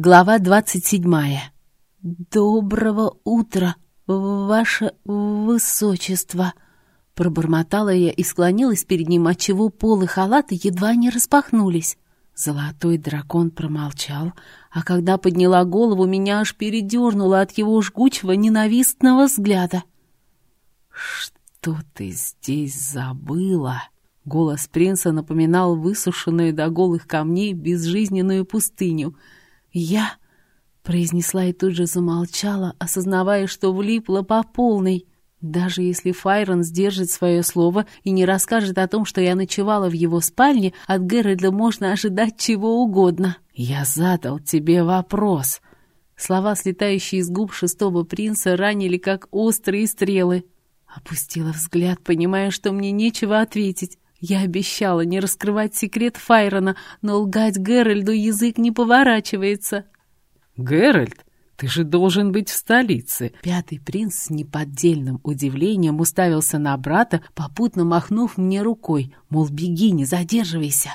Глава двадцать седьмая. «Доброго утра, ваше высочество!» Пробормотала я и склонилась перед ним, отчего полы халата едва не распахнулись. Золотой дракон промолчал, а когда подняла голову, меня аж передернуло от его жгучего ненавистного взгляда. «Что ты здесь забыла?» Голос принца напоминал высушенную до голых камней безжизненную пустыню — «Я...» — произнесла и тут же замолчала, осознавая, что влипла по полной. Даже если Файрон сдержит свое слово и не расскажет о том, что я ночевала в его спальне, от Геральда можно ожидать чего угодно. «Я задал тебе вопрос». Слова, слетающие из губ шестого принца, ранили, как острые стрелы. Опустила взгляд, понимая, что мне нечего ответить. Я обещала не раскрывать секрет Файрона, но лгать Геральду язык не поворачивается. «Геральт, ты же должен быть в столице!» Пятый принц с неподдельным удивлением уставился на брата, попутно махнув мне рукой, мол, беги, не задерживайся.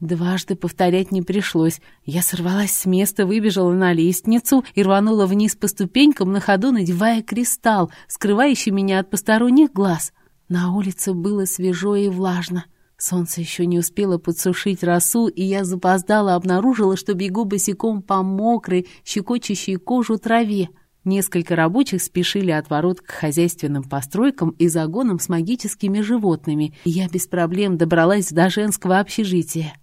Дважды повторять не пришлось. Я сорвалась с места, выбежала на лестницу и рванула вниз по ступенькам, на ходу надевая кристалл, скрывающий меня от посторонних глаз — на улице было свежо и влажно. Солнце еще не успело подсушить росу, и я запоздала обнаружила, что бегу босиком по мокрой, щекочущей кожу траве. Несколько рабочих спешили от ворот к хозяйственным постройкам и загонам с магическими животными, и я без проблем добралась до женского общежития.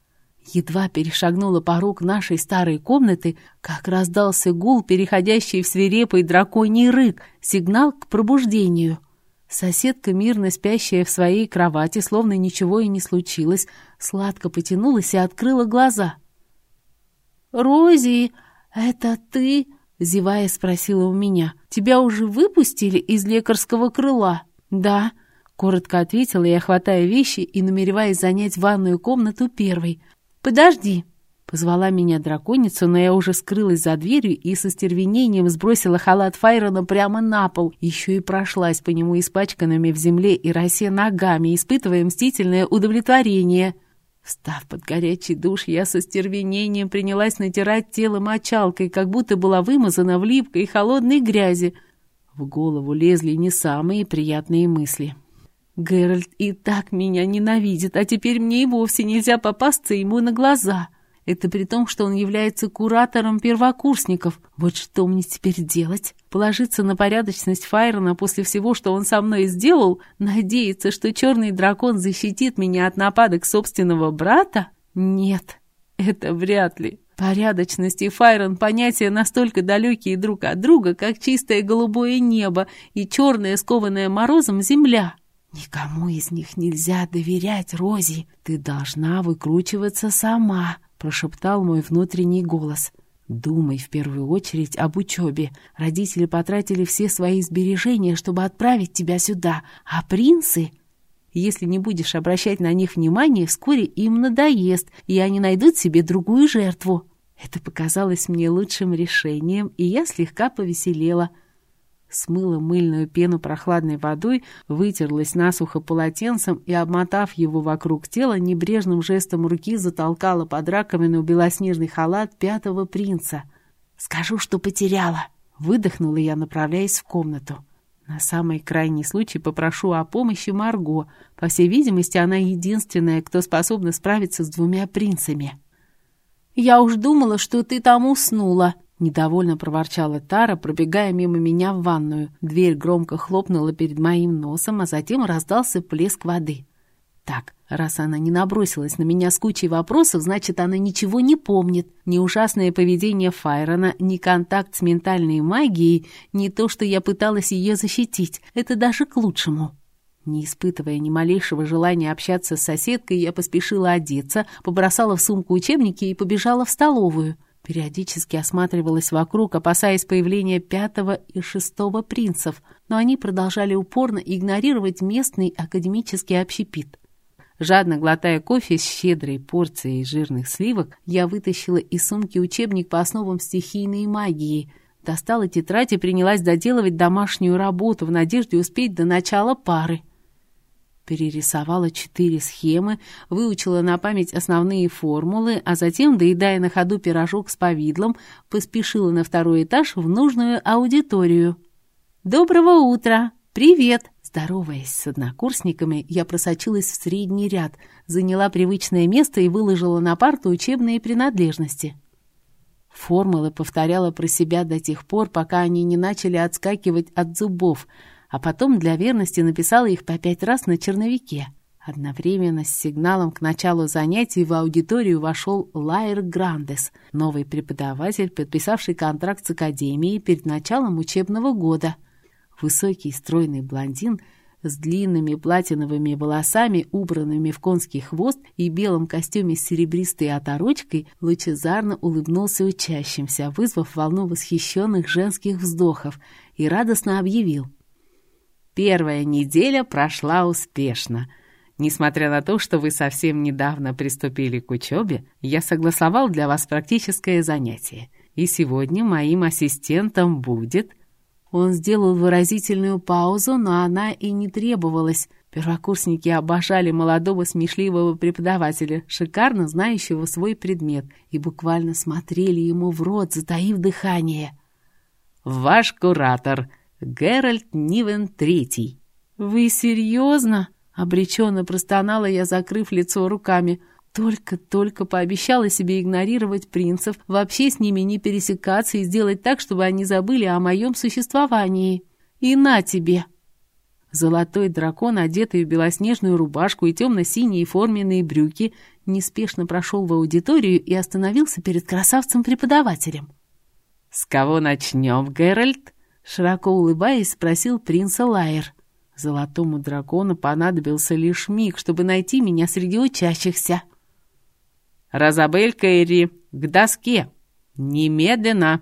Едва перешагнула порог нашей старой комнаты, как раздался гул, переходящий в свирепый драконий рык, сигнал к пробуждению — Соседка, мирно спящая в своей кровати, словно ничего и не случилось, сладко потянулась и открыла глаза. «Рози, это ты?» — зевая спросила у меня. «Тебя уже выпустили из лекарского крыла?» «Да», — коротко ответила я, хватая вещи и намереваясь занять ванную комнату первой. «Подожди», Позвала меня драконица, но я уже скрылась за дверью и со стервенением сбросила халат Файрона прямо на пол. Еще и прошлась по нему испачканными в земле и росе ногами, испытывая мстительное удовлетворение. Встав под горячий душ, я со стервенением принялась натирать тело мочалкой, как будто была вымазана в липкой и холодной грязи. В голову лезли не самые приятные мысли. Геральт и так меня ненавидит, а теперь мне и вовсе нельзя попасться ему на глаза. Это при том, что он является куратором первокурсников. Вот что мне теперь делать? Положиться на порядочность Файрона после всего, что он со мной сделал? Надеяться, что черный дракон защитит меня от нападок собственного брата? Нет, это вряд ли. Порядочность и Файрон — понятия настолько далекие друг от друга, как чистое голубое небо и черная, скованная морозом земля. Никому из них нельзя доверять, Рози. Ты должна выкручиваться сама прошептал мой внутренний голос. «Думай в первую очередь об учебе. Родители потратили все свои сбережения, чтобы отправить тебя сюда. А принцы...» Если не будешь обращать на них внимания, вскоре им надоест, и они найдут себе другую жертву. Это показалось мне лучшим решением, и я слегка повеселела смыла мыльную пену прохладной водой, вытерлась насухо полотенцем и, обмотав его вокруг тела, небрежным жестом руки затолкала под раковину белоснежный халат пятого принца. «Скажу, что потеряла!» Выдохнула я, направляясь в комнату. На самый крайний случай попрошу о помощи Марго. По всей видимости, она единственная, кто способна справиться с двумя принцами. «Я уж думала, что ты там уснула», Недовольно проворчала Тара, пробегая мимо меня в ванную. Дверь громко хлопнула перед моим носом, а затем раздался плеск воды. Так, раз она не набросилась на меня с кучей вопросов, значит, она ничего не помнит. Ни ужасное поведение Файрона, ни контакт с ментальной магией, ни то, что я пыталась ее защитить. Это даже к лучшему. Не испытывая ни малейшего желания общаться с соседкой, я поспешила одеться, побросала в сумку учебники и побежала в столовую. Периодически осматривалась вокруг, опасаясь появления пятого и шестого принцев, но они продолжали упорно игнорировать местный академический общепит. Жадно глотая кофе с щедрой порцией жирных сливок, я вытащила из сумки учебник по основам стихийной магии, достала тетрадь и принялась доделывать домашнюю работу в надежде успеть до начала пары. Перерисовала четыре схемы, выучила на память основные формулы, а затем, доедая на ходу пирожок с повидлом, поспешила на второй этаж в нужную аудиторию. «Доброго утра! Привет!» Здороваясь с однокурсниками, я просочилась в средний ряд, заняла привычное место и выложила на парту учебные принадлежности. Формулы повторяла про себя до тех пор, пока они не начали отскакивать от зубов, а потом для верности написала их по пять раз на черновике. Одновременно с сигналом к началу занятий в аудиторию вошел Лайер Грандес, новый преподаватель, подписавший контракт с Академией перед началом учебного года. Высокий стройный блондин с длинными платиновыми волосами, убранными в конский хвост и белом костюме с серебристой оторочкой, лучезарно улыбнулся учащимся, вызвав волну восхищенных женских вздохов, и радостно объявил. «Первая неделя прошла успешно». Несмотря на то, что вы совсем недавно приступили к учебе, я согласовал для вас практическое занятие. И сегодня моим ассистентом будет он сделал выразительную паузу, но она и не требовалась. Первокурсники обожали молодого смешливого преподавателя, шикарно знающего свой предмет, и буквально смотрели ему в рот, затаив дыхание. «Ваш куратор, Геральт Нивен Третий». «Вы серьезно?» — обреченно простонала я, закрыв лицо руками. Только-только пообещала себе игнорировать принцев, вообще с ними не пересекаться и сделать так, чтобы они забыли о моем существовании. И на тебе!» Золотой дракон, одетый в белоснежную рубашку и темно-синие форменные брюки, неспешно прошел в аудиторию и остановился перед красавцем-преподавателем. «С кого начнем, Геральт?» Широко улыбаясь, спросил принца Лайер. Золотому дракону понадобился лишь миг, чтобы найти меня среди учащихся. «Розабель Кэрри, к доске! Немедленно!»